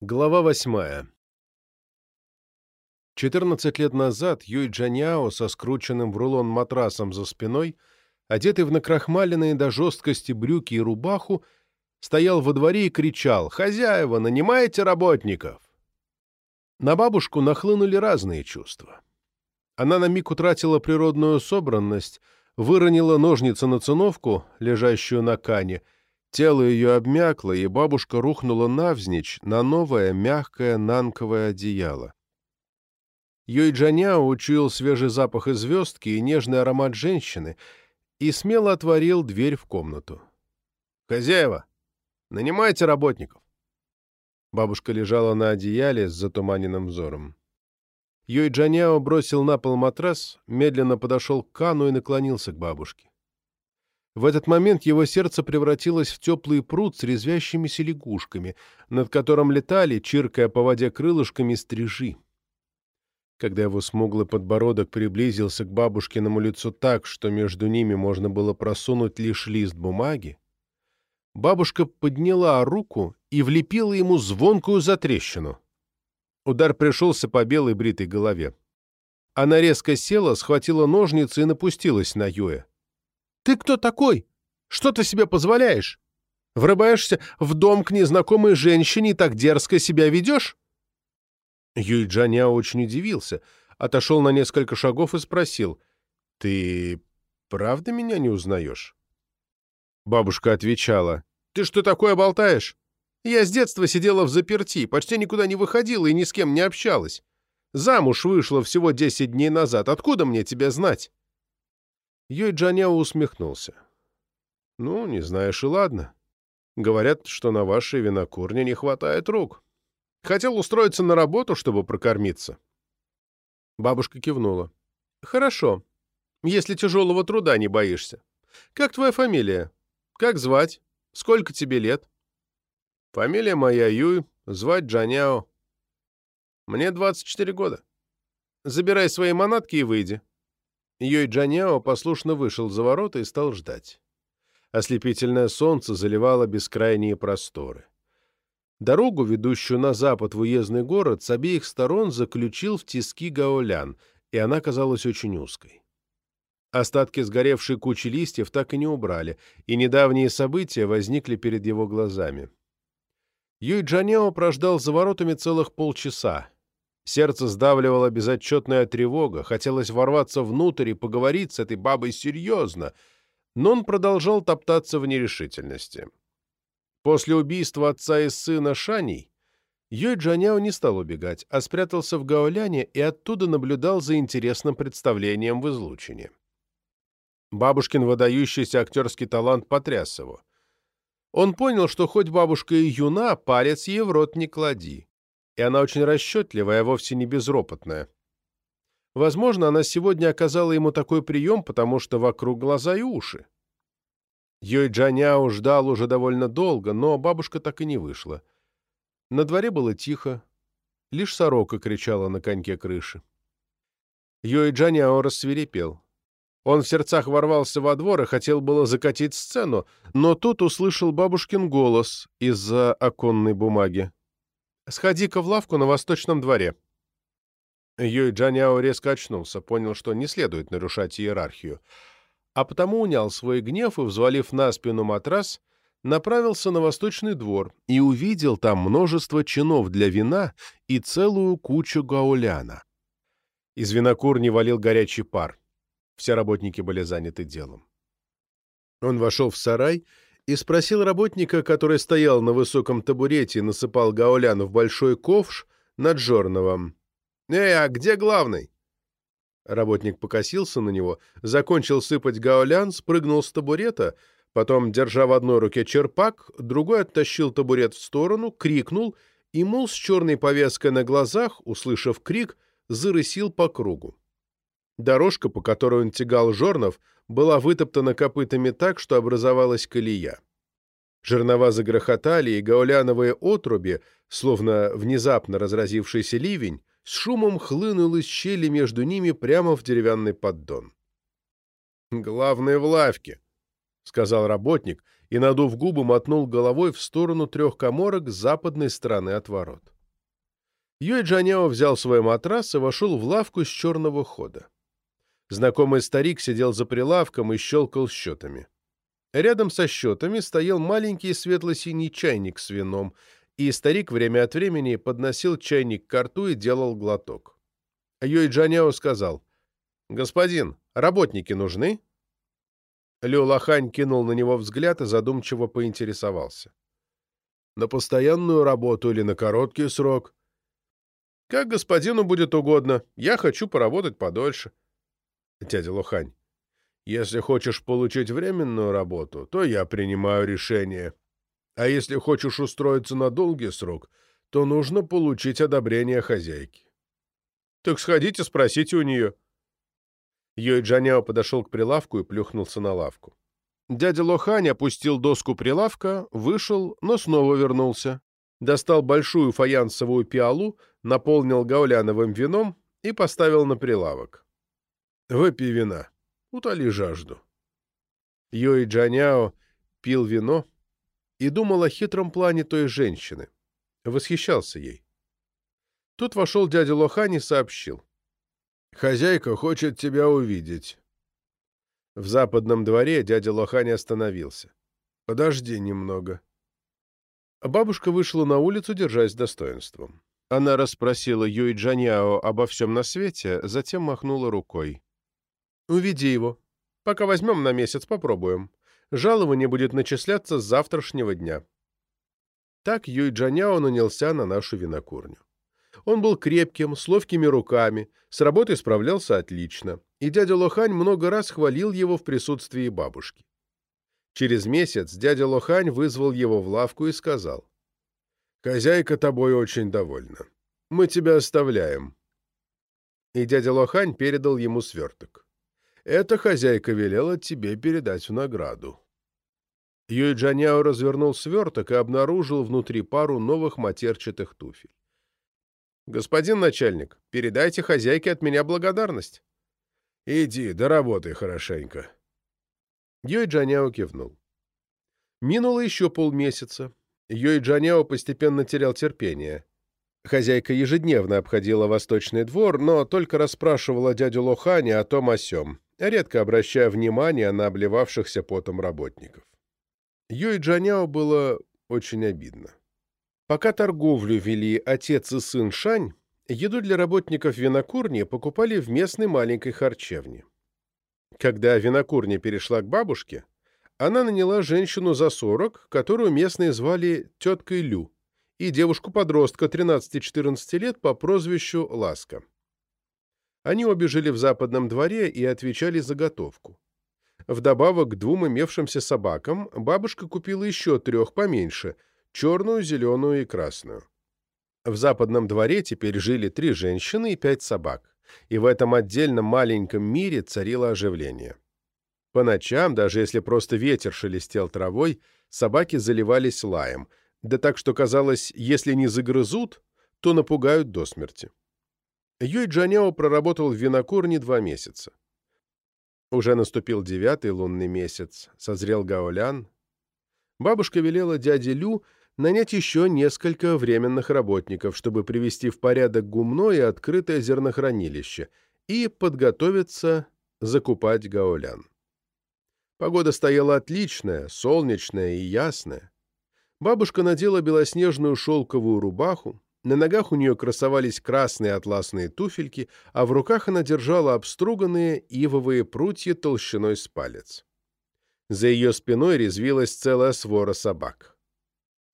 Глава восьмая. 14 лет назад Юй Джаняо со скрученным в рулон матрасом за спиной, одетый в накрахмаленные до жесткости брюки и рубаху, стоял во дворе и кричал «Хозяева, нанимаете работников!». На бабушку нахлынули разные чувства. Она на миг утратила природную собранность, выронила ножницы на циновку, лежащую на кане, Тело ее обмякло, и бабушка рухнула навзничь на новое мягкое нанковое одеяло. Юйджаняо учуял свежий запах из звездки и нежный аромат женщины и смело отворил дверь в комнату. «Хозяева, нанимайте работников!» Бабушка лежала на одеяле с затуманенным взором. Юйджаняо бросил на пол матрас, медленно подошел к Кану и наклонился к бабушке. В этот момент его сердце превратилось в теплый пруд с резвящимися лягушками, над которым летали, чиркая по воде крылышками, стрижи. Когда его смуглый подбородок приблизился к бабушкиному лицу так, что между ними можно было просунуть лишь лист бумаги, бабушка подняла руку и влепила ему звонкую затрещину. Удар пришелся по белой бритой голове. Она резко села, схватила ножницы и напустилась на Юэ. Ты кто такой? Что ты себе позволяешь? Врываешься в дом к незнакомой женщине и так дерзко себя ведешь?» Юйджаня очень удивился, отошел на несколько шагов и спросил, «Ты правда меня не узнаешь?» Бабушка отвечала, «Ты что такое болтаешь? Я с детства сидела в заперти, почти никуда не выходила и ни с кем не общалась. Замуж вышла всего десять дней назад, откуда мне тебя знать?» Юй Джаняо усмехнулся. «Ну, не знаешь и ладно. Говорят, что на вашей винокурне не хватает рук. Хотел устроиться на работу, чтобы прокормиться». Бабушка кивнула. «Хорошо, если тяжелого труда не боишься. Как твоя фамилия? Как звать? Сколько тебе лет?» «Фамилия моя Юй, звать Джаняо. Мне 24 года. Забирай свои манатки и выйди. Йой Джаняо послушно вышел за ворота и стал ждать. Ослепительное солнце заливало бескрайние просторы. Дорогу, ведущую на запад в уездный город, с обеих сторон заключил в тиски гаолян, и она казалась очень узкой. Остатки сгоревшей кучи листьев так и не убрали, и недавние события возникли перед его глазами. Юй Джанео прождал за воротами целых полчаса, Сердце сдавливало безотчетная тревога, хотелось ворваться внутрь и поговорить с этой бабой серьезно, но он продолжал топтаться в нерешительности. После убийства отца и сына Шаней Йой Джаняо не стал убегать, а спрятался в Гаоляне и оттуда наблюдал за интересным представлением в излучине. Бабушкин выдающийся актерский талант потряс его. Он понял, что хоть бабушка и юна, палец ей в рот не клади и она очень расчетливая, а вовсе не безропотная. Возможно, она сегодня оказала ему такой прием, потому что вокруг глаза и уши. Йой Джаняо ждал уже довольно долго, но бабушка так и не вышла. На дворе было тихо, лишь сорока кричала на коньке крыши. Йой Джаняо рассверепел. Он в сердцах ворвался во двор и хотел было закатить сцену, но тут услышал бабушкин голос из-за оконной бумаги. Сходи-ка в лавку на восточном дворе». Юй Джаняо резко очнулся, понял, что не следует нарушать иерархию, а потому унял свой гнев и, взвалив на спину матрас, направился на восточный двор и увидел там множество чинов для вина и целую кучу гауляна. Из винокурни валил горячий пар. Все работники были заняты делом. Он вошел в сарай и спросил работника, который стоял на высоком табурете и насыпал гаулян в большой ковш над Жорновым. «Эй, а где главный?» Работник покосился на него, закончил сыпать гаулян, спрыгнул с табурета, потом, держа в одной руке черпак, другой оттащил табурет в сторону, крикнул, и мул с черной повязкой на глазах, услышав крик, зарысил по кругу. Дорожка, по которой он тягал жорнов, была вытоптана копытами так, что образовалась колея. Жернова загрохотали, и гауляновые отруби, словно внезапно разразившийся ливень, с шумом хлынул из щели между ними прямо в деревянный поддон. «Главное в лавке», — сказал работник, и, надув губы, мотнул головой в сторону трех коморок с западной стороны от ворот. Юй Джаняо взял свой матрас и вошел в лавку с черного хода. Знакомый старик сидел за прилавком и щелкал счетами. Рядом со счетами стоял маленький светло-синий чайник с вином, и старик время от времени подносил чайник к рту и делал глоток. Юй Джаняо сказал, «Господин, работники нужны?» Лю Лохань кинул на него взгляд и задумчиво поинтересовался. «На постоянную работу или на короткий срок?» «Как господину будет угодно. Я хочу поработать подольше». «Дядя Лохань, если хочешь получить временную работу, то я принимаю решение. А если хочешь устроиться на долгий срок, то нужно получить одобрение хозяйки». «Так сходите, спросите у нее». Йой Джаняо подошел к прилавку и плюхнулся на лавку. Дядя Лохань опустил доску прилавка, вышел, но снова вернулся. Достал большую фаянсовую пиалу, наполнил гауляновым вином и поставил на прилавок. «Выпей вина, утоли жажду». Йой Джаняо пил вино и думал о хитром плане той женщины. Восхищался ей. Тут вошел дядя Лохань и сообщил. Хозяйка хочет тебя увидеть. В западном дворе дядя Лохань остановился. Подожди немного. Бабушка вышла на улицу, держась достоинством. Она расспросила Юй Джаняо обо всем на свете, затем махнула рукой. «Уведи его. Пока возьмем на месяц, попробуем. Жалование будет начисляться с завтрашнего дня». Так Юй Джаняо нанялся на нашу винокурню. Он был крепким, с ловкими руками, с работой справлялся отлично, и дядя Лохань много раз хвалил его в присутствии бабушки. Через месяц дядя Лохань вызвал его в лавку и сказал, «Хозяйка тобой очень довольна. Мы тебя оставляем». И дядя Лохань передал ему сверток. «Это хозяйка велела тебе передать в награду». Юй Джаняо развернул сверток и обнаружил внутри пару новых матерчатых туфель. «Господин начальник, передайте хозяйке от меня благодарность». «Иди, доработай хорошенько». Йой Джаняо кивнул. Минуло еще полмесяца. Йой Джаняо постепенно терял терпение. Хозяйка ежедневно обходила восточный двор, но только расспрашивала дядю Лоханя о том о сём, редко обращая внимание на обливавшихся потом работников. Йой Джаняо было очень обидно. Пока торговлю вели отец и сын Шань, еду для работников винокурни покупали в местной маленькой харчевне. Когда винокурня перешла к бабушке, она наняла женщину за 40, которую местные звали теткой Лю, и девушку-подростка 13-14 лет по прозвищу Ласка. Они обе жили в западном дворе и отвечали за готовку. Вдобавок к двум имевшимся собакам бабушка купила еще трех поменьше – черную, зеленую и красную. В западном дворе теперь жили три женщины и пять собак, и в этом отдельном маленьком мире царило оживление. По ночам, даже если просто ветер шелестел травой, собаки заливались лаем, да так что казалось, если не загрызут, то напугают до смерти. Юй Джаняо проработал в винокурне два месяца. Уже наступил девятый лунный месяц, созрел Гаолян. Бабушка велела дяде Лю нанять еще несколько временных работников, чтобы привести в порядок гумно и открытое зернохранилище, и подготовиться закупать гаолян. Погода стояла отличная, солнечная и ясная. Бабушка надела белоснежную шелковую рубаху, на ногах у нее красовались красные атласные туфельки, а в руках она держала обструганные ивовые прутья толщиной с палец. За ее спиной резвилась целая свора собак.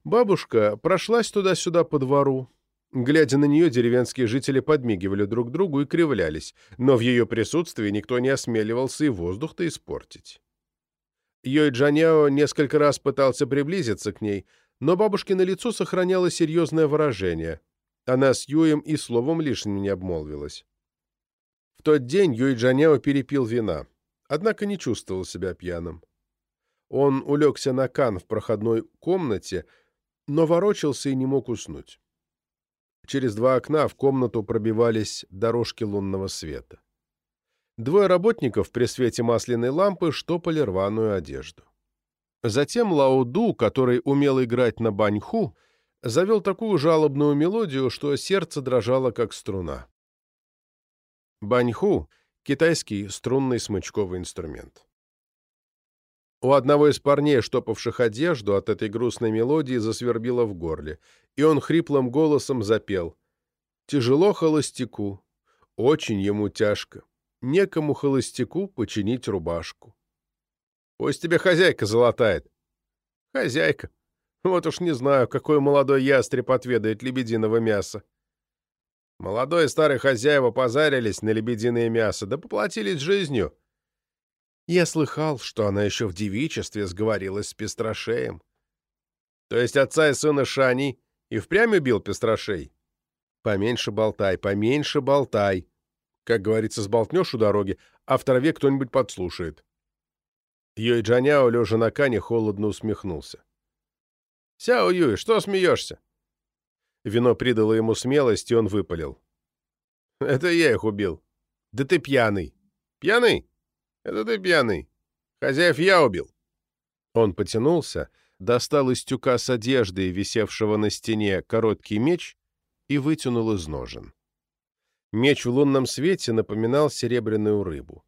Бабушка прошлась туда-сюда по двору. Глядя на нее, деревенские жители подмигивали друг другу и кривлялись, но в ее присутствии никто не осмеливался и воздух-то испортить. Йой Джаняо несколько раз пытался приблизиться к ней, но бабушкино лицо сохраняло серьезное выражение. Она с Юем и словом лишним не обмолвилась. В тот день Юй Джаняо перепил вина, однако не чувствовал себя пьяным. Он улегся на кан в проходной комнате, но ворочался и не мог уснуть. Через два окна в комнату пробивались дорожки лунного света. Двое работников при свете масляной лампы штопали рваную одежду. Затем Лауду, который умел играть на баньху, завел такую жалобную мелодию, что сердце дрожало, как струна. Баньху — китайский струнный смычковый инструмент. У одного из парней, штопавших одежду, от этой грустной мелодии засвербило в горле, и он хриплым голосом запел «Тяжело холостяку, очень ему тяжко, некому холостяку починить рубашку». Пусть тебе хозяйка золотает. Хозяйка. Вот уж не знаю, какой молодой ястреб отведает лебединого мяса. Молодой и старый хозяева позарились на лебединое мясо, да поплатились жизнью. Я слыхал, что она еще в девичестве сговорилась с Пестрошеем. То есть отца и сына Шани и впрямь убил Пестрошей? Поменьше болтай, поменьше болтай. Как говорится, сболтнешь у дороги, а в траве кто-нибудь подслушает. Юй Джаняо, лежа на кане, холодно усмехнулся. «Сяо Юй, что смеешься?» Вино придало ему смелость, и он выпалил. «Это я их убил. Да ты пьяный». «Пьяный? Это ты пьяный. Хозяев я убил». Он потянулся, достал из тюка с одеждой, висевшего на стене, короткий меч и вытянул из ножен. Меч в лунном свете напоминал серебряную рыбу.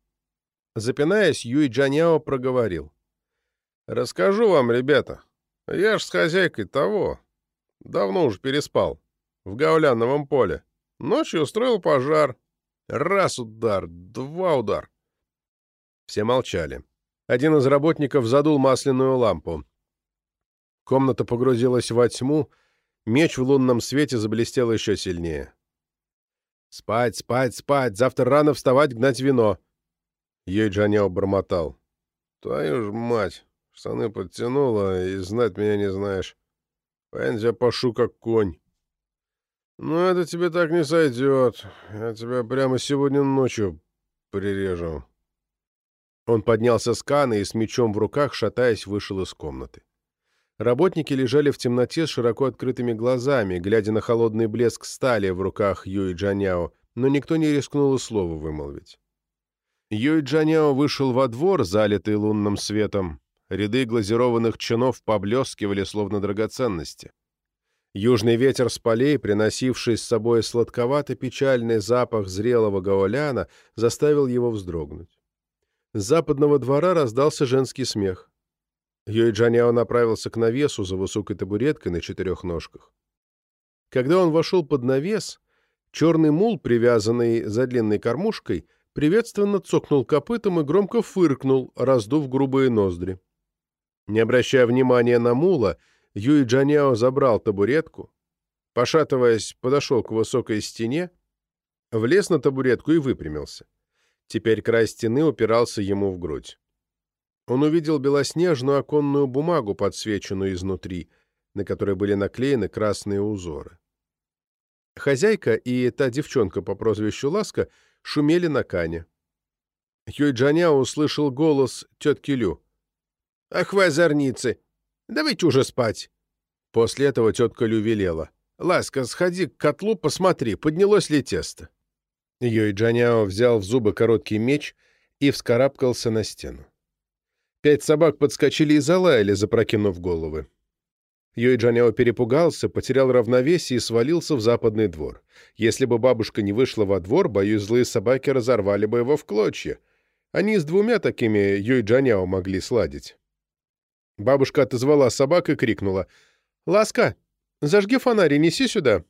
Запинаясь, Юй Джаняо проговорил. «Расскажу вам, ребята. Я ж с хозяйкой того. Давно уж переспал. В гауляновом поле. Ночью устроил пожар. Раз удар, два удар». Все молчали. Один из работников задул масляную лампу. Комната погрузилась во тьму, меч в лунном свете заблестел еще сильнее. «Спать, спать, спать! Завтра рано вставать, гнать вино!» Ей-Джаняо бормотал. «Твою ж мать! Штаны подтянула, и знать меня не знаешь. Пойдем я пошу, как конь». «Ну, это тебе так не сойдет. Я тебя прямо сегодня ночью прирежу». Он поднялся с каны и с мечом в руках, шатаясь, вышел из комнаты. Работники лежали в темноте с широко открытыми глазами, глядя на холодный блеск стали в руках Юи Джаняо, но никто не рискнул и слова вымолвить. Юй Джаняо вышел во двор, залитый лунным светом. Ряды глазированных чинов поблескивали, словно драгоценности. Южный ветер с полей, приносивший с собой сладковато-печальный запах зрелого гаоляна, заставил его вздрогнуть. С западного двора раздался женский смех. Юй Джаняо направился к навесу за высокой табуреткой на четырех ножках. Когда он вошел под навес, черный мул, привязанный за длинной кормушкой, приветственно цокнул копытом и громко фыркнул, раздув грубые ноздри. Не обращая внимания на мула, Юй Джаняо забрал табуретку, пошатываясь, подошел к высокой стене, влез на табуретку и выпрямился. Теперь край стены упирался ему в грудь. Он увидел белоснежную оконную бумагу, подсвеченную изнутри, на которой были наклеены красные узоры. Хозяйка и та девчонка по прозвищу Ласка шумели на кане. Юй Джаняо услышал голос тетки Лю. «Ах вы, озорницы! Давайте уже спать!» После этого тетка Лю велела. «Ласка, сходи к котлу, посмотри, поднялось ли тесто». Юй Джаняо взял в зубы короткий меч и вскарабкался на стену. Пять собак подскочили и залаяли, запрокинув головы. Юй Джаняо перепугался, потерял равновесие и свалился в западный двор. Если бы бабушка не вышла во двор, боюсь, злые собаки разорвали бы его в клочья. Они с двумя такими Юй Джаняо могли сладить. Бабушка отозвала собак и крикнула. «Ласка, зажги фонарь и неси сюда!»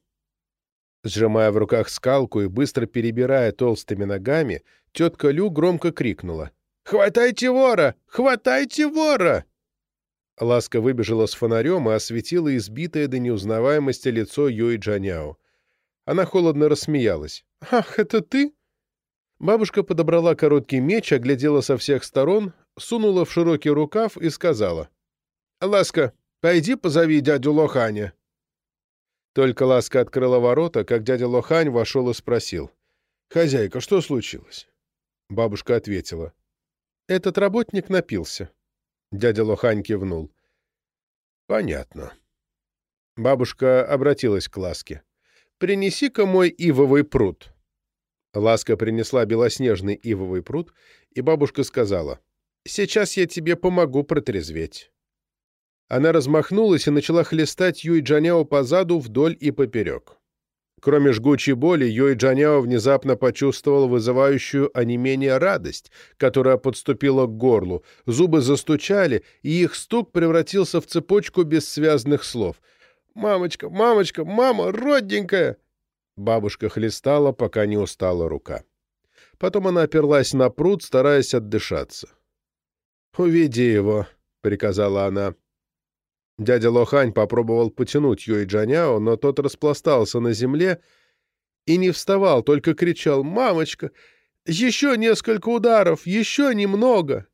Сжимая в руках скалку и быстро перебирая толстыми ногами, тетка Лю громко крикнула. «Хватайте вора! Хватайте вора!» Ласка выбежала с фонарем и осветила избитое до неузнаваемости лицо Юи Джаняо. Она холодно рассмеялась. «Ах, это ты?» Бабушка подобрала короткий меч, оглядела со всех сторон, сунула в широкий рукав и сказала. «Ласка, пойди позови дядю Лоханя». Только Ласка открыла ворота, как дядя Лохань вошел и спросил. «Хозяйка, что случилось?» Бабушка ответила. «Этот работник напился». Дядя Лохань кивнул. «Понятно». Бабушка обратилась к Ласке. «Принеси-ка мой ивовый пруд». Ласка принесла белоснежный ивовый пруд, и бабушка сказала, «Сейчас я тебе помогу протрезветь». Она размахнулась и начала хлестать Юй Джаняо по заду вдоль и поперек. Кроме жгучей боли, Юй Джаняо внезапно почувствовал вызывающую онемение радость, которая подступила к горлу. Зубы застучали, и их стук превратился в цепочку бессвязных слов. «Мамочка, мамочка, мама, родненькая!» Бабушка хлестала, пока не устала рука. Потом она оперлась на пруд, стараясь отдышаться. «Уведи его», — приказала она. Дядя Лохань попробовал потянуть Юй Джаняо, но тот распластался на земле и не вставал, только кричал «Мамочка! Еще несколько ударов! Еще немного!»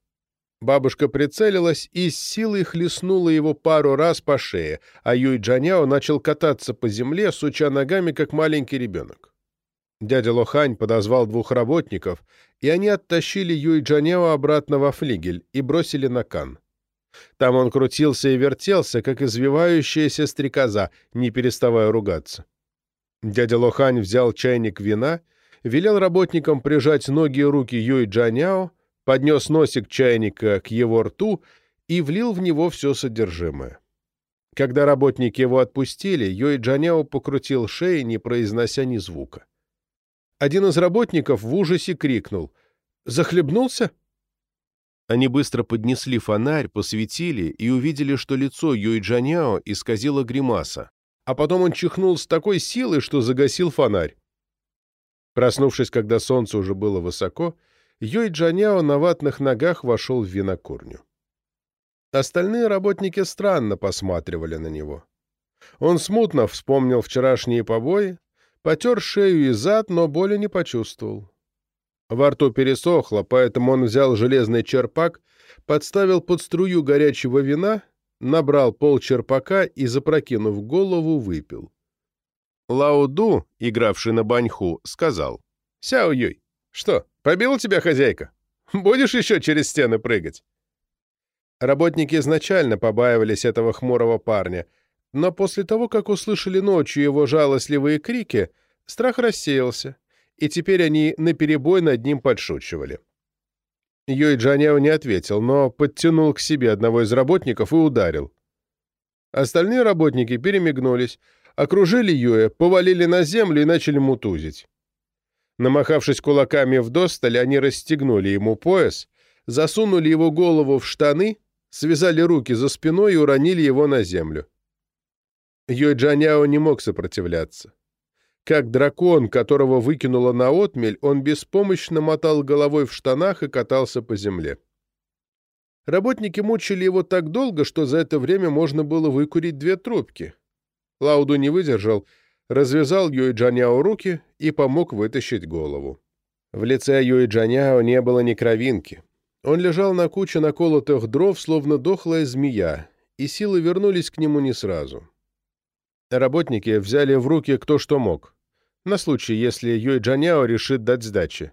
Бабушка прицелилась и с силой хлестнула его пару раз по шее, а Юй Джаняо начал кататься по земле, суча ногами, как маленький ребенок. Дядя Лохань подозвал двух работников, и они оттащили Юй Джаняо обратно во флигель и бросили на кан. Там он крутился и вертелся, как извивающаяся стрекоза, не переставая ругаться. Дядя Лохань взял чайник вина, велел работникам прижать ноги и руки Юй Джаняо, поднес носик чайника к его рту и влил в него все содержимое. Когда работники его отпустили, Юй Джаняо покрутил шею, не произнося ни звука. Один из работников в ужасе крикнул «Захлебнулся?» Они быстро поднесли фонарь, посветили и увидели, что лицо Юй Джаняо исказило гримаса, а потом он чихнул с такой силой, что загасил фонарь. Проснувшись, когда солнце уже было высоко, Юй Джаняо на ватных ногах вошел в винокурню. Остальные работники странно посматривали на него. Он смутно вспомнил вчерашние побои, потер шею и зад, но боли не почувствовал. Во рту пересохло, поэтому он взял железный черпак, подставил под струю горячего вина, набрал пол черпака и, запрокинув голову, выпил. Лауду, игравший на баньху, сказал. «Сяо Юй, что, побила тебя хозяйка? Будешь еще через стены прыгать?» Работники изначально побаивались этого хмурого парня, но после того, как услышали ночью его жалостливые крики, страх рассеялся и теперь они наперебой над ним подшучивали. Юй Джаняо не ответил, но подтянул к себе одного из работников и ударил. Остальные работники перемигнулись, окружили Юя, повалили на землю и начали мутузить. Намахавшись кулаками в досталь, они расстегнули ему пояс, засунули его голову в штаны, связали руки за спиной и уронили его на землю. Юй Джаняо не мог сопротивляться. Как дракон, которого выкинуло на отмель, он беспомощно мотал головой в штанах и катался по земле. Работники мучили его так долго, что за это время можно было выкурить две трубки. Лауду не выдержал, развязал Юй Джаняо руки и помог вытащить голову. В лице Юй Джаняо не было ни кровинки. Он лежал на куче наколотых дров, словно дохлая змея, и силы вернулись к нему не сразу. Работники взяли в руки кто что мог, на случай, если Юй Джаняо решит дать сдачи.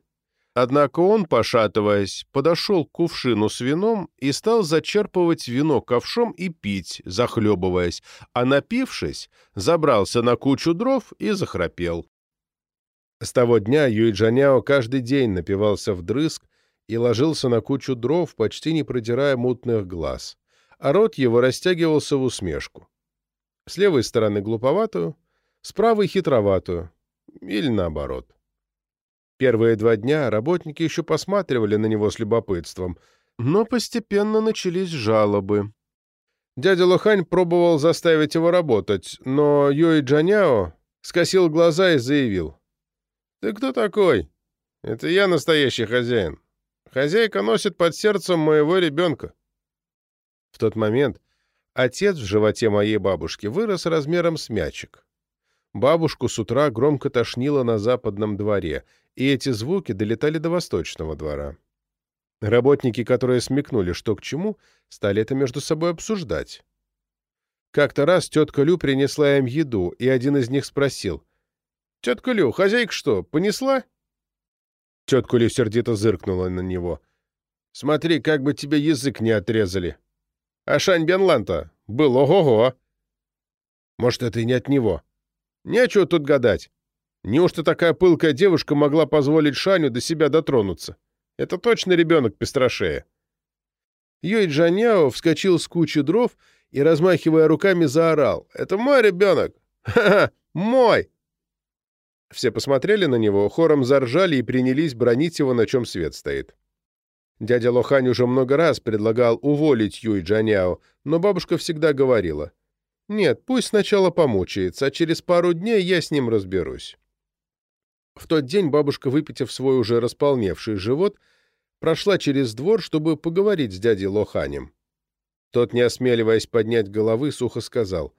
Однако он, пошатываясь, подошел к кувшину с вином и стал зачерпывать вино ковшом и пить, захлебываясь, а напившись, забрался на кучу дров и захрапел. С того дня Юй Джаняо каждый день напивался вдрызг и ложился на кучу дров, почти не продирая мутных глаз, а рот его растягивался в усмешку. С левой стороны глуповатую, с правой хитроватую. Или наоборот. Первые два дня работники еще посматривали на него с любопытством, но постепенно начались жалобы. Дядя Лохань пробовал заставить его работать, но Юй Джаняо скосил глаза и заявил. «Ты кто такой? Это я настоящий хозяин. Хозяйка носит под сердцем моего ребенка». В тот момент Отец в животе моей бабушки вырос размером с мячик. Бабушку с утра громко тошнило на западном дворе, и эти звуки долетали до восточного двора. Работники, которые смекнули, что к чему, стали это между собой обсуждать. Как-то раз тетка Лю принесла им еду, и один из них спросил. «Тетка Лю, хозяйка что, понесла?» Тетка Лю сердито зыркнула на него. «Смотри, как бы тебе язык не отрезали!» А Шань Бенлан-то был ого-го. Может, это и не от него. Нечего тут гадать. Неужто такая пылкая девушка могла позволить Шаню до себя дотронуться? Это точно ребенок Пестрашея. Йой Джаняо вскочил с кучи дров и, размахивая руками, заорал. «Это мой ребенок! Ха-ха! Мой!» Все посмотрели на него, хором заржали и принялись бронить его, на чем свет стоит. Дядя Лохань уже много раз предлагал уволить Юй Джаняо, но бабушка всегда говорила, «Нет, пусть сначала помучается, а через пару дней я с ним разберусь». В тот день бабушка, выпитив свой уже располневший живот, прошла через двор, чтобы поговорить с дядей Лоханем. Тот, не осмеливаясь поднять головы, сухо сказал,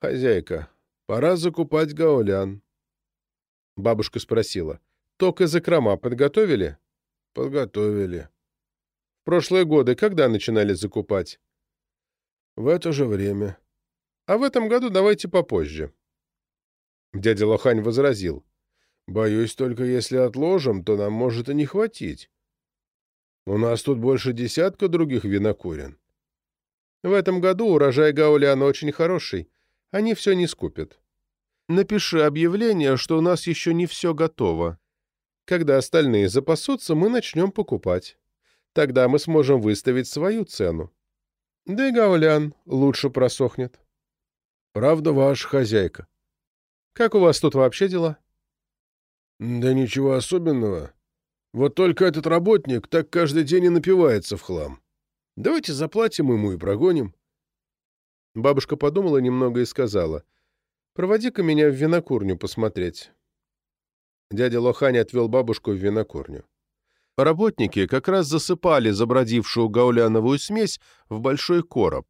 «Хозяйка, пора закупать гаулян». Бабушка спросила, «Ток и закрома подготовили?» «Подготовили». «В прошлые годы когда начинали закупать?» «В это же время». «А в этом году давайте попозже». Дядя Лохань возразил, Боюсь, только если отложим, то нам может и не хватить. У нас тут больше десятка других винокурен. В этом году урожай гауляна очень хороший. Они все не скупят. Напиши объявление, что у нас еще не все готово. Когда остальные запасутся, мы начнем покупать. Тогда мы сможем выставить свою цену. Да и гаулян лучше просохнет. Правда, ваша хозяйка. Как у вас тут вообще дела? «Да ничего особенного. Вот только этот работник так каждый день и напивается в хлам. Давайте заплатим ему и прогоним». Бабушка подумала немного и сказала, «Проводи-ка меня в винокурню посмотреть». Дядя Лохань отвел бабушку в винокурню. Работники как раз засыпали забродившую гауляновую смесь в большой короб.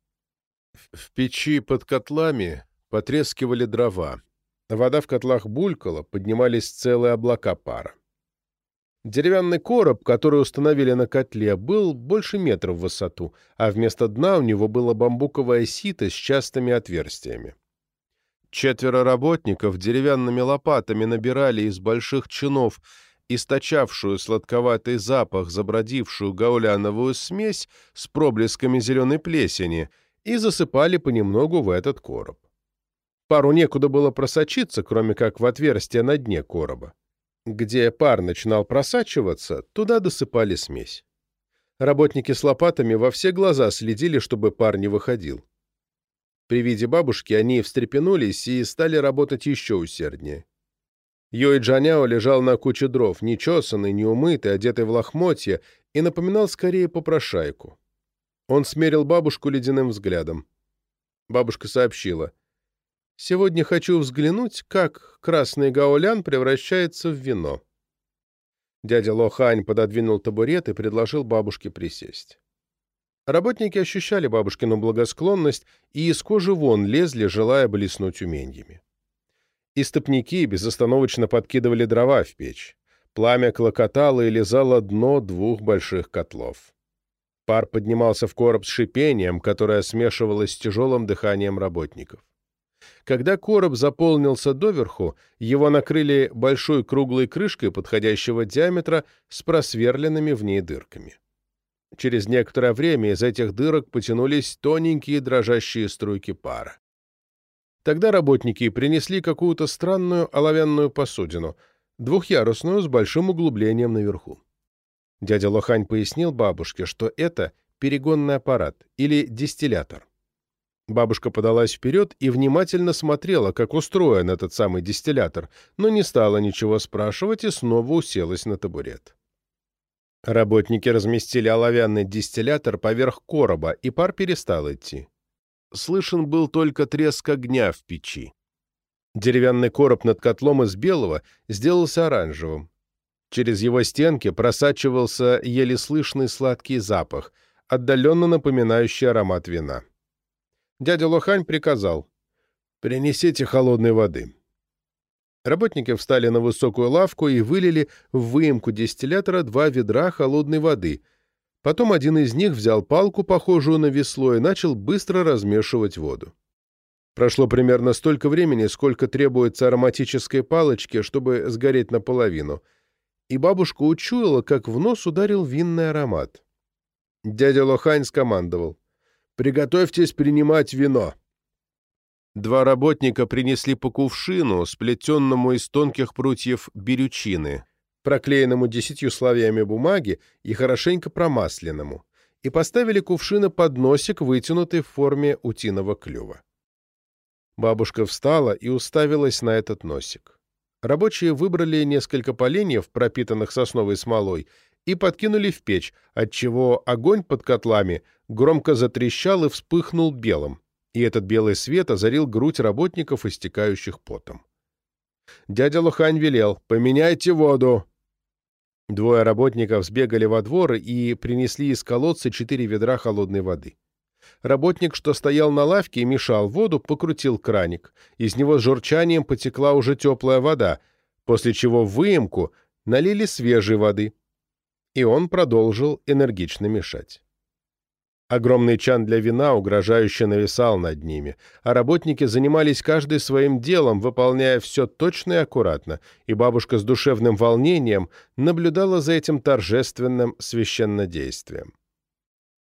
В печи под котлами потрескивали дрова. Вода в котлах булькала, поднимались целые облака пара. Деревянный короб, который установили на котле, был больше метра в высоту, а вместо дна у него было бамбуковое сито с частыми отверстиями. Четверо работников деревянными лопатами набирали из больших чинов источавшую сладковатый запах забродившую гауляновую смесь с проблесками зеленой плесени и засыпали понемногу в этот короб. Пару некуда было просочиться, кроме как в отверстие на дне короба. Где пар начинал просачиваться, туда досыпали смесь. Работники с лопатами во все глаза следили, чтобы пар не выходил. При виде бабушки они встрепенулись и стали работать еще усерднее. Йой Джаняо лежал на куче дров, нечесанный, неумытый, одетый в лохмотья, и напоминал скорее попрошайку. Он смерил бабушку ледяным взглядом. Бабушка сообщила. Сегодня хочу взглянуть, как красный гаулян превращается в вино. Дядя Лохань пододвинул табурет и предложил бабушке присесть. Работники ощущали бабушкину благосклонность и из кожи вон лезли, желая блеснуть уменьями. Истопники безостановочно подкидывали дрова в печь. Пламя клокотало и лизало дно двух больших котлов. Пар поднимался в короб с шипением, которое смешивалось с тяжелым дыханием работников. Когда короб заполнился доверху, его накрыли большой круглой крышкой подходящего диаметра с просверленными в ней дырками. Через некоторое время из этих дырок потянулись тоненькие дрожащие струйки пара. Тогда работники принесли какую-то странную оловянную посудину, двухъярусную с большим углублением наверху. Дядя Лохань пояснил бабушке, что это перегонный аппарат или дистиллятор. Бабушка подалась вперед и внимательно смотрела, как устроен этот самый дистиллятор, но не стала ничего спрашивать и снова уселась на табурет. Работники разместили оловянный дистиллятор поверх короба, и пар перестал идти. Слышен был только треск огня в печи. Деревянный короб над котлом из белого сделался оранжевым. Через его стенки просачивался еле слышный сладкий запах, отдаленно напоминающий аромат вина дядя Лохань приказал «Принесите холодной воды». Работники встали на высокую лавку и вылили в выемку дистиллятора два ведра холодной воды. Потом один из них взял палку, похожую на весло, и начал быстро размешивать воду. Прошло примерно столько времени, сколько требуется ароматической палочке, чтобы сгореть наполовину. И бабушка учуяла, как в нос ударил винный аромат. Дядя Лохань скомандовал. Приготовьтесь принимать вино». Два работника принесли по кувшину, сплетенному из тонких прутьев берючины, проклеенному десятью слоями бумаги и хорошенько промасленному, и поставили кувшины под носик, вытянутый в форме утиного клюва. Бабушка встала и уставилась на этот носик. Рабочие выбрали несколько поленьев, пропитанных сосновой смолой, и подкинули в печь, отчего огонь под котлами громко затрещал и вспыхнул белым, и этот белый свет озарил грудь работников, истекающих потом. Дядя Лухань велел «Поменяйте воду!» Двое работников сбегали во двор и принесли из колодца четыре ведра холодной воды. Работник, что стоял на лавке и мешал воду, покрутил краник. Из него с журчанием потекла уже теплая вода, после чего в выемку налили свежей воды. И он продолжил энергично мешать. Огромный чан для вина угрожающе нависал над ними, а работники занимались каждый своим делом, выполняя все точно и аккуратно, и бабушка с душевным волнением наблюдала за этим торжественным священнодействием.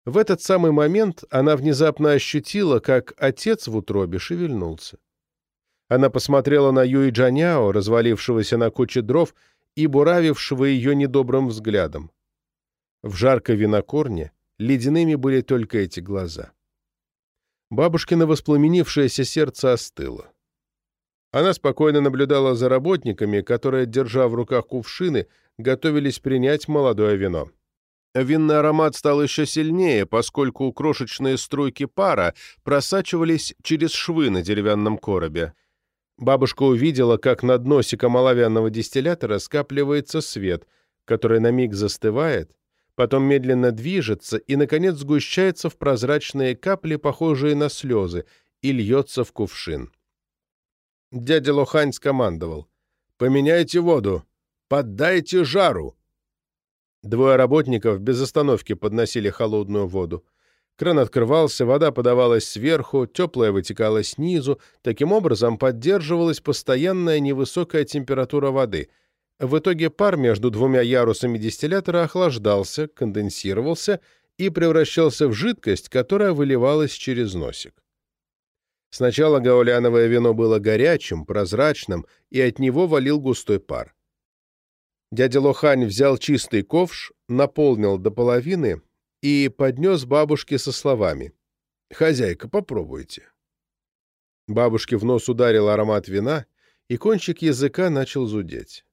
В этот самый момент она внезапно ощутила, как отец в утробе шевельнулся. Она посмотрела на Юи Джаняо, развалившегося на куче дров и буравившего ее недобрым взглядом. В жаркой винокорне ледяными были только эти глаза. Бабушкино воспламенившееся сердце остыло. Она спокойно наблюдала за работниками, которые, держа в руках кувшины, готовились принять молодое вино. Винный аромат стал еще сильнее, поскольку крошечные струйки пара просачивались через швы на деревянном коробе. Бабушка увидела, как над носиком оловянного дистиллятора скапливается свет, который на миг застывает, потом медленно движется и, наконец, сгущается в прозрачные капли, похожие на слезы, и льется в кувшин. Дядя Лохань скомандовал. «Поменяйте воду! Поддайте жару!» Двое работников без остановки подносили холодную воду. Кран открывался, вода подавалась сверху, теплая вытекала снизу. Таким образом поддерживалась постоянная невысокая температура воды — в итоге пар между двумя ярусами дистиллятора охлаждался, конденсировался и превращался в жидкость, которая выливалась через носик. Сначала гаоляновое вино было горячим, прозрачным, и от него валил густой пар. Дядя Лохань взял чистый ковш, наполнил до половины и поднес бабушке со словами «Хозяйка, попробуйте». Бабушке в нос ударил аромат вина, и кончик языка начал зудеть.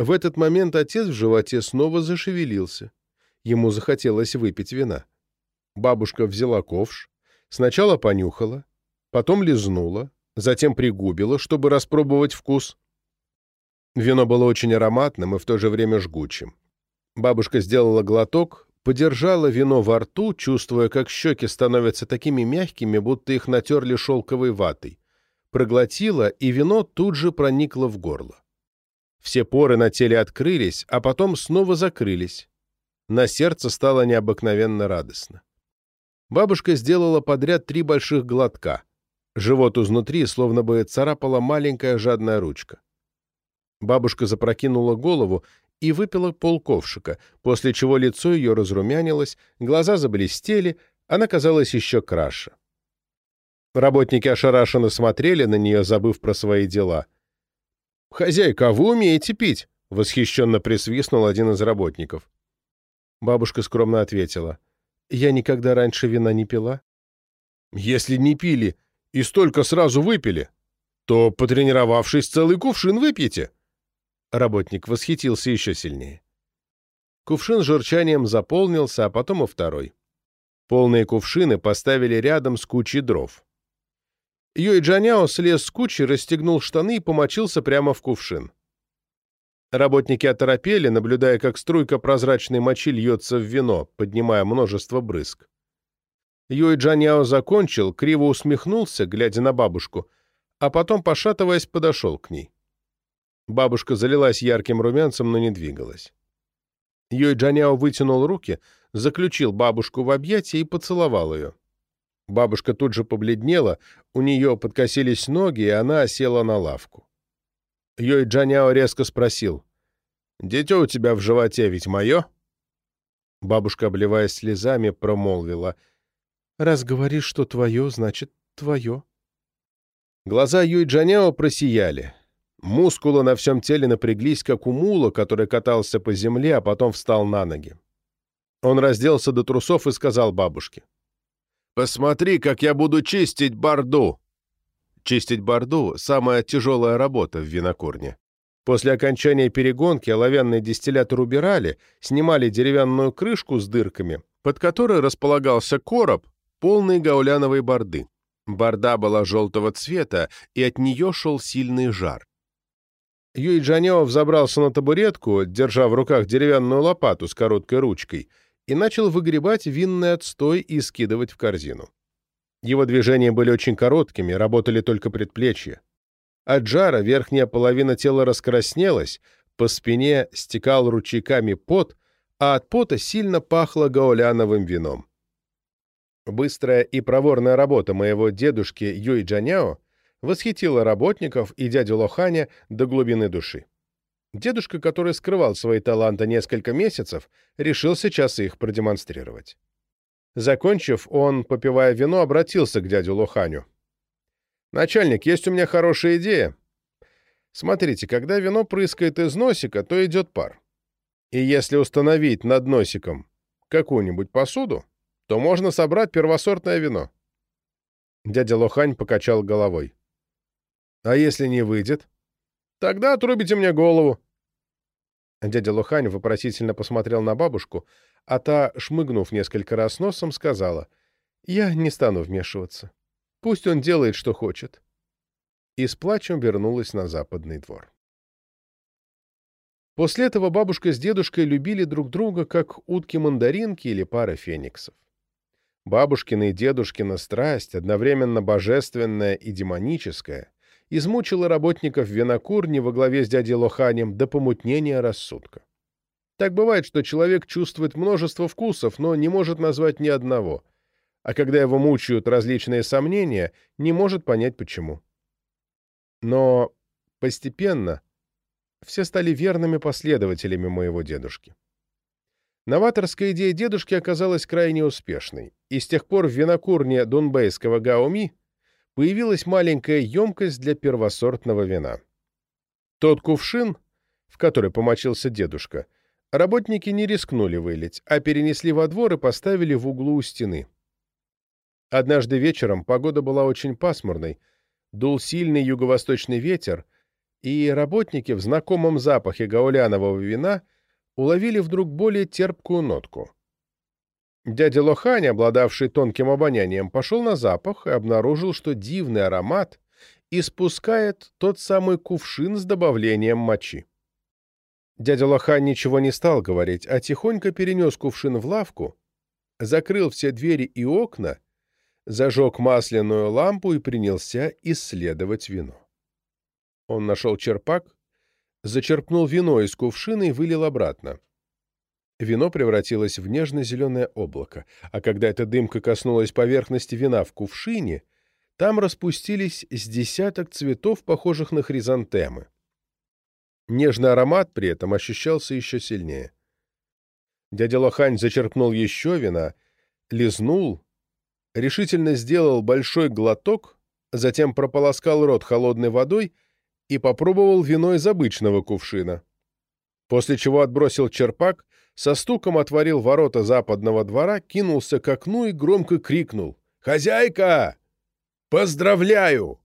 В этот момент отец в животе снова зашевелился. Ему захотелось выпить вина. Бабушка взяла ковш, сначала понюхала, потом лизнула, затем пригубила, чтобы распробовать вкус. Вино было очень ароматным и в то же время жгучим. Бабушка сделала глоток, подержала вино во рту, чувствуя, как щеки становятся такими мягкими, будто их натерли шелковой ватой. Проглотила, и вино тут же проникло в горло. Все поры на теле открылись, а потом снова закрылись. На сердце стало необыкновенно радостно. Бабушка сделала подряд три больших глотка. Живот изнутри словно бы царапала маленькая жадная ручка. Бабушка запрокинула голову и выпила полковшика, после чего лицо ее разрумянилось, глаза заблестели, она казалась еще краше. Работники ошарашенно смотрели на нее, забыв про свои дела — «Хозяйка, а вы умеете пить?» — восхищенно присвистнул один из работников. Бабушка скромно ответила. «Я никогда раньше вина не пила». «Если не пили и столько сразу выпили, то, потренировавшись, целый кувшин выпьете». Работник восхитился еще сильнее. Кувшин журчанием заполнился, а потом и второй. Полные кувшины поставили рядом с кучей дров. Юй Джаняо слез с кучи, расстегнул штаны и помочился прямо в кувшин. Работники оторопели, наблюдая, как струйка прозрачной мочи льется в вино, поднимая множество брызг. Юй Джаняо закончил, криво усмехнулся, глядя на бабушку, а потом, пошатываясь, подошел к ней. Бабушка залилась ярким румянцем, но не двигалась. Юй Джаняо вытянул руки, заключил бабушку в объятия и поцеловал ее. Бабушка тут же побледнела, у нее подкосились ноги, и она села на лавку. Йой Джаняо резко спросил, «Дитё у тебя в животе ведь мое?» Бабушка, обливаясь слезами, промолвила, «Раз говоришь, что твое, значит, твое». Глаза Юй Джаняо просияли. Мускулы на всем теле напряглись, как у мула, который катался по земле, а потом встал на ноги. Он разделся до трусов и сказал бабушке. «Посмотри, как я буду чистить борду!» Чистить борду — самая тяжелая работа в винокурне. После окончания перегонки оловянный дистиллятор убирали, снимали деревянную крышку с дырками, под которой располагался короб, полный гауляновой борды. Борда была желтого цвета, и от нее шел сильный жар. Юй Джанео взобрался на табуретку, держа в руках деревянную лопату с короткой ручкой, и начал выгребать винный отстой и скидывать в корзину. Его движения были очень короткими, работали только предплечья. От жара верхняя половина тела раскраснелась, по спине стекал ручейками пот, а от пота сильно пахло гауляновым вином. Быстрая и проворная работа моего дедушки Юй Джаняо восхитила работников и дядю Лоханя до глубины души. Дедушка, который скрывал свои таланты несколько месяцев, решил сейчас их продемонстрировать. Закончив, он, попивая вино, обратился к дяде Лоханю. «Начальник, есть у меня хорошая идея. Смотрите, когда вино прыскает из носика, то идет пар. И если установить над носиком какую-нибудь посуду, то можно собрать первосортное вино». Дядя Лохань покачал головой. «А если не выйдет?» «Тогда отрубите мне голову». Дядя Лохань вопросительно посмотрел на бабушку, а та, шмыгнув несколько раз носом, сказала, «Я не стану вмешиваться. Пусть он делает, что хочет». И с плачем вернулась на западный двор. После этого бабушка с дедушкой любили друг друга, как утки-мандаринки или пара фениксов. Бабушкина и дедушкина страсть, одновременно божественная и демоническая, измучила работников винокурни во главе с дядей Лоханем до помутнения рассудка. Так бывает, что человек чувствует множество вкусов, но не может назвать ни одного, а когда его мучают различные сомнения, не может понять почему. Но постепенно все стали верными последователями моего дедушки. Новаторская идея дедушки оказалась крайне успешной, и с тех пор в винокурне дунбейского Гауми появилась маленькая емкость для первосортного вина. Тот кувшин, в который помочился дедушка — Работники не рискнули вылить, а перенесли во двор и поставили в углу у стены. Однажды вечером погода была очень пасмурной, дул сильный юго-восточный ветер, и работники в знакомом запахе гаулянового вина уловили вдруг более терпкую нотку. Дядя Лохань, обладавший тонким обонянием, пошел на запах и обнаружил, что дивный аромат испускает тот самый кувшин с добавлением мочи. Дядя Лохан ничего не стал говорить, а тихонько перенес кувшин в лавку, закрыл все двери и окна, зажег масляную лампу и принялся исследовать вино. Он нашел черпак, зачерпнул вино из кувшина и вылил обратно. Вино превратилось в нежно-зеленое облако, а когда эта дымка коснулась поверхности вина в кувшине, там распустились с десяток цветов, похожих на хризантемы. Нежный аромат при этом ощущался еще сильнее. Дядя Лохань зачерпнул еще вина, лизнул, решительно сделал большой глоток, затем прополоскал рот холодной водой и попробовал вино из обычного кувшина. После чего отбросил черпак, со стуком отворил ворота западного двора, кинулся к окну и громко крикнул «Хозяйка! Поздравляю!